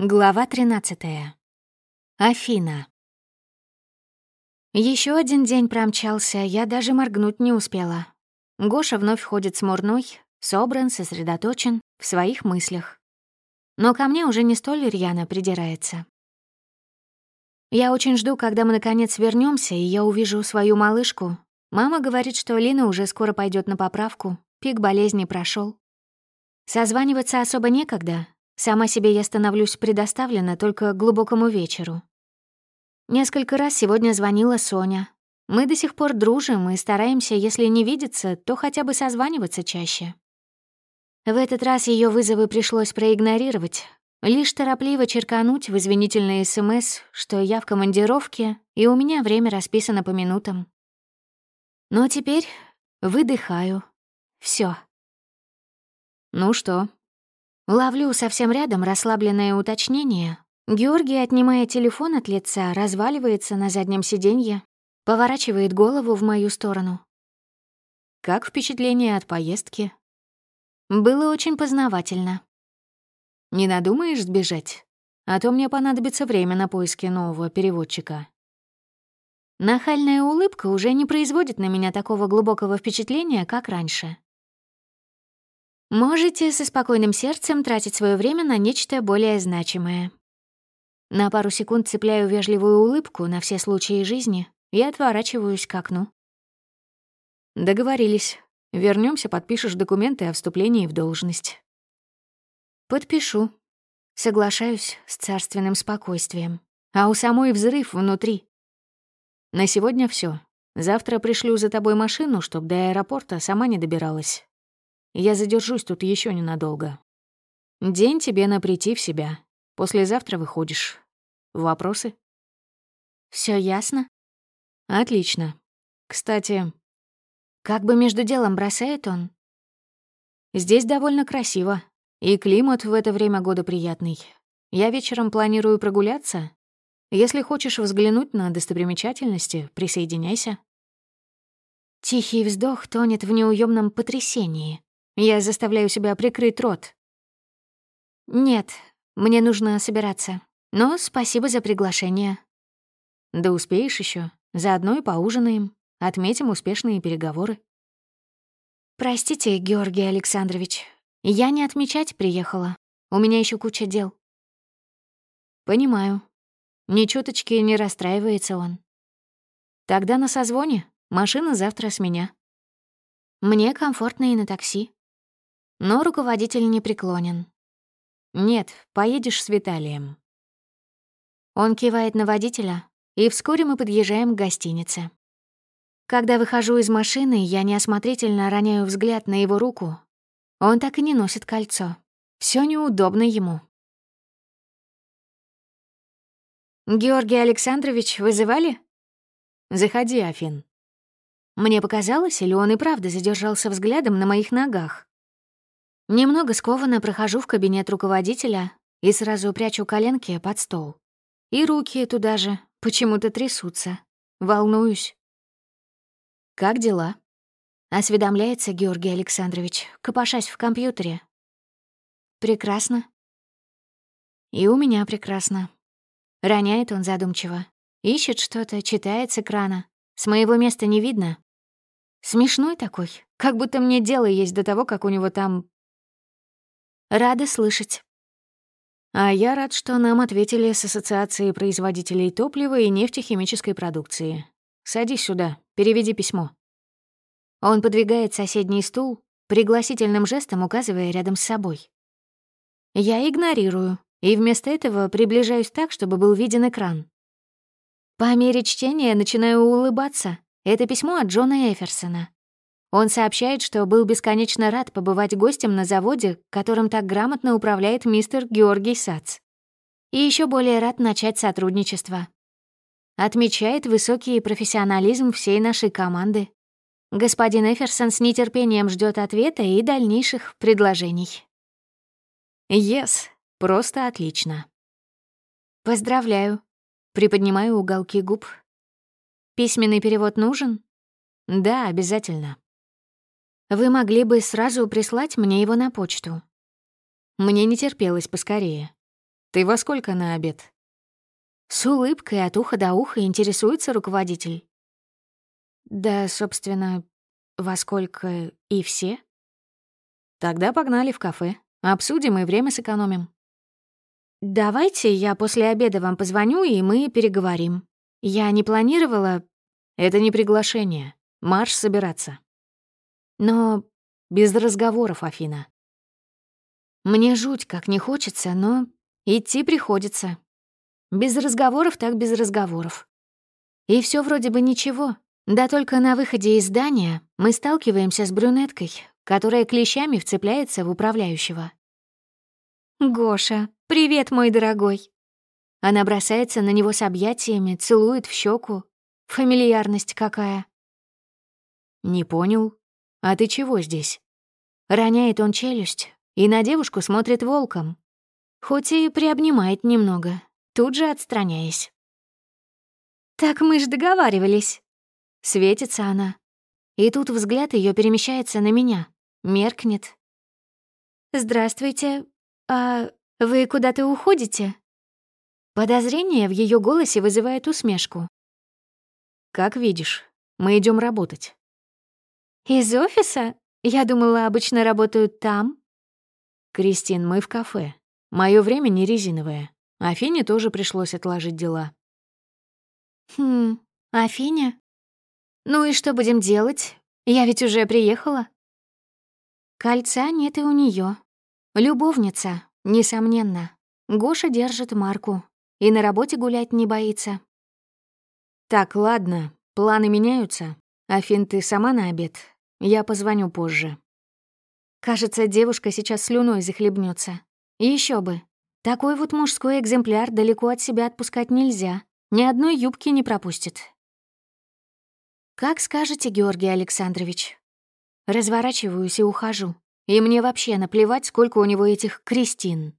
Глава 13. Афина. Еще один день промчался, я даже моргнуть не успела. Гоша вновь ходит смурной, собран, сосредоточен в своих мыслях. Но ко мне уже не столь рьяно придирается. Я очень жду, когда мы наконец вернемся, и я увижу свою малышку. Мама говорит, что Лина уже скоро пойдет на поправку, пик болезни прошел. Созваниваться особо некогда, Сама себе я становлюсь предоставлена только глубокому вечеру. Несколько раз сегодня звонила Соня. Мы до сих пор дружим и стараемся, если не видеться, то хотя бы созваниваться чаще. В этот раз ее вызовы пришлось проигнорировать, лишь торопливо черкануть в извинительный СМС, что я в командировке, и у меня время расписано по минутам. Но теперь выдыхаю. Все. «Ну что, Ловлю совсем рядом расслабленное уточнение. Георгий, отнимая телефон от лица, разваливается на заднем сиденье, поворачивает голову в мою сторону. «Как впечатление от поездки?» «Было очень познавательно». «Не надумаешь сбежать? А то мне понадобится время на поиски нового переводчика». Нахальная улыбка уже не производит на меня такого глубокого впечатления, как раньше. Можете со спокойным сердцем тратить свое время на нечто более значимое. На пару секунд цепляю вежливую улыбку на все случаи жизни и отворачиваюсь к окну. Договорились. Вернемся, подпишешь документы о вступлении в должность. Подпишу. Соглашаюсь с царственным спокойствием. А у самой взрыв внутри. На сегодня все. Завтра пришлю за тобой машину, чтобы до аэропорта сама не добиралась. Я задержусь тут еще ненадолго. День тебе на прийти в себя. Послезавтра выходишь. Вопросы? Все ясно? Отлично. Кстати, как бы между делом бросает он? Здесь довольно красиво, и климат в это время года приятный. Я вечером планирую прогуляться. Если хочешь взглянуть на достопримечательности, присоединяйся. Тихий вздох тонет в неуемном потрясении. Я заставляю себя прикрыть рот. «Нет, мне нужно собираться. Но спасибо за приглашение». «Да успеешь еще. Заодно и поужинаем. Отметим успешные переговоры». «Простите, Георгий Александрович, я не отмечать приехала. У меня еще куча дел». «Понимаю. Ни чуточки не расстраивается он. Тогда на созвоне. Машина завтра с меня». «Мне комфортно и на такси. Но руководитель не преклонен. «Нет, поедешь с Виталием». Он кивает на водителя, и вскоре мы подъезжаем к гостинице. Когда выхожу из машины, я неосмотрительно роняю взгляд на его руку. Он так и не носит кольцо. Все неудобно ему. «Георгий Александрович, вызывали?» «Заходи, Афин». Мне показалось, или он и правда задержался взглядом на моих ногах. Немного скованно прохожу в кабинет руководителя и сразу прячу коленки под стол. И руки туда же почему-то трясутся. Волнуюсь. «Как дела?» — осведомляется Георгий Александрович, копошась в компьютере. «Прекрасно». «И у меня прекрасно». Роняет он задумчиво. Ищет что-то, читает с экрана. С моего места не видно. Смешной такой, как будто мне дело есть до того, как у него там Рада слышать. А я рад, что нам ответили с Ассоциацией производителей топлива и нефтехимической продукции. Садись сюда, переведи письмо. Он подвигает соседний стул, пригласительным жестом указывая рядом с собой. Я игнорирую и вместо этого приближаюсь так, чтобы был виден экран. По мере чтения начинаю улыбаться. Это письмо от Джона Эферсона. Он сообщает, что был бесконечно рад побывать гостем на заводе, которым так грамотно управляет мистер Георгий Сац. И еще более рад начать сотрудничество. Отмечает высокий профессионализм всей нашей команды. Господин Эферсон с нетерпением ждет ответа и дальнейших предложений. Yes, просто отлично. Поздравляю. Приподнимаю уголки губ. Письменный перевод нужен? Да, обязательно. Вы могли бы сразу прислать мне его на почту. Мне не терпелось поскорее. Ты во сколько на обед?» С улыбкой от уха до уха интересуется руководитель. Да, собственно, во сколько и все. Тогда погнали в кафе. Обсудим и время сэкономим. Давайте я после обеда вам позвоню, и мы переговорим. Я не планировала... Это не приглашение. Марш собираться. Но без разговоров, Афина. Мне жуть как не хочется, но идти приходится. Без разговоров так без разговоров. И все вроде бы ничего. Да только на выходе из здания мы сталкиваемся с брюнеткой, которая клещами вцепляется в управляющего. «Гоша, привет, мой дорогой!» Она бросается на него с объятиями, целует в щеку. Фамильярность какая. «Не понял. А ты чего здесь?» Роняет он челюсть и на девушку смотрит волком. Хоть и приобнимает немного, тут же отстраняясь. «Так мы ж договаривались». Светится она. И тут взгляд ее перемещается на меня, меркнет. «Здравствуйте. А вы куда-то уходите?» Подозрение в ее голосе вызывает усмешку. «Как видишь, мы идем работать». «Из офиса? Я думала, обычно работают там». «Кристин, мы в кафе. Мое время не резиновое. Афине тоже пришлось отложить дела». «Хм, Афиня? Ну и что будем делать? Я ведь уже приехала». Кольца нет и у нее. Любовница, несомненно. Гоша держит марку, и на работе гулять не боится. Так, ладно, планы меняются. Афин, ты сама на обед. Я позвоню позже. Кажется, девушка сейчас слюной захлебнется. Еще бы. Такой вот мужской экземпляр далеко от себя отпускать нельзя. Ни одной юбки не пропустит. Как скажете, Георгий Александрович. Разворачиваюсь и ухожу. И мне вообще наплевать, сколько у него этих крестин.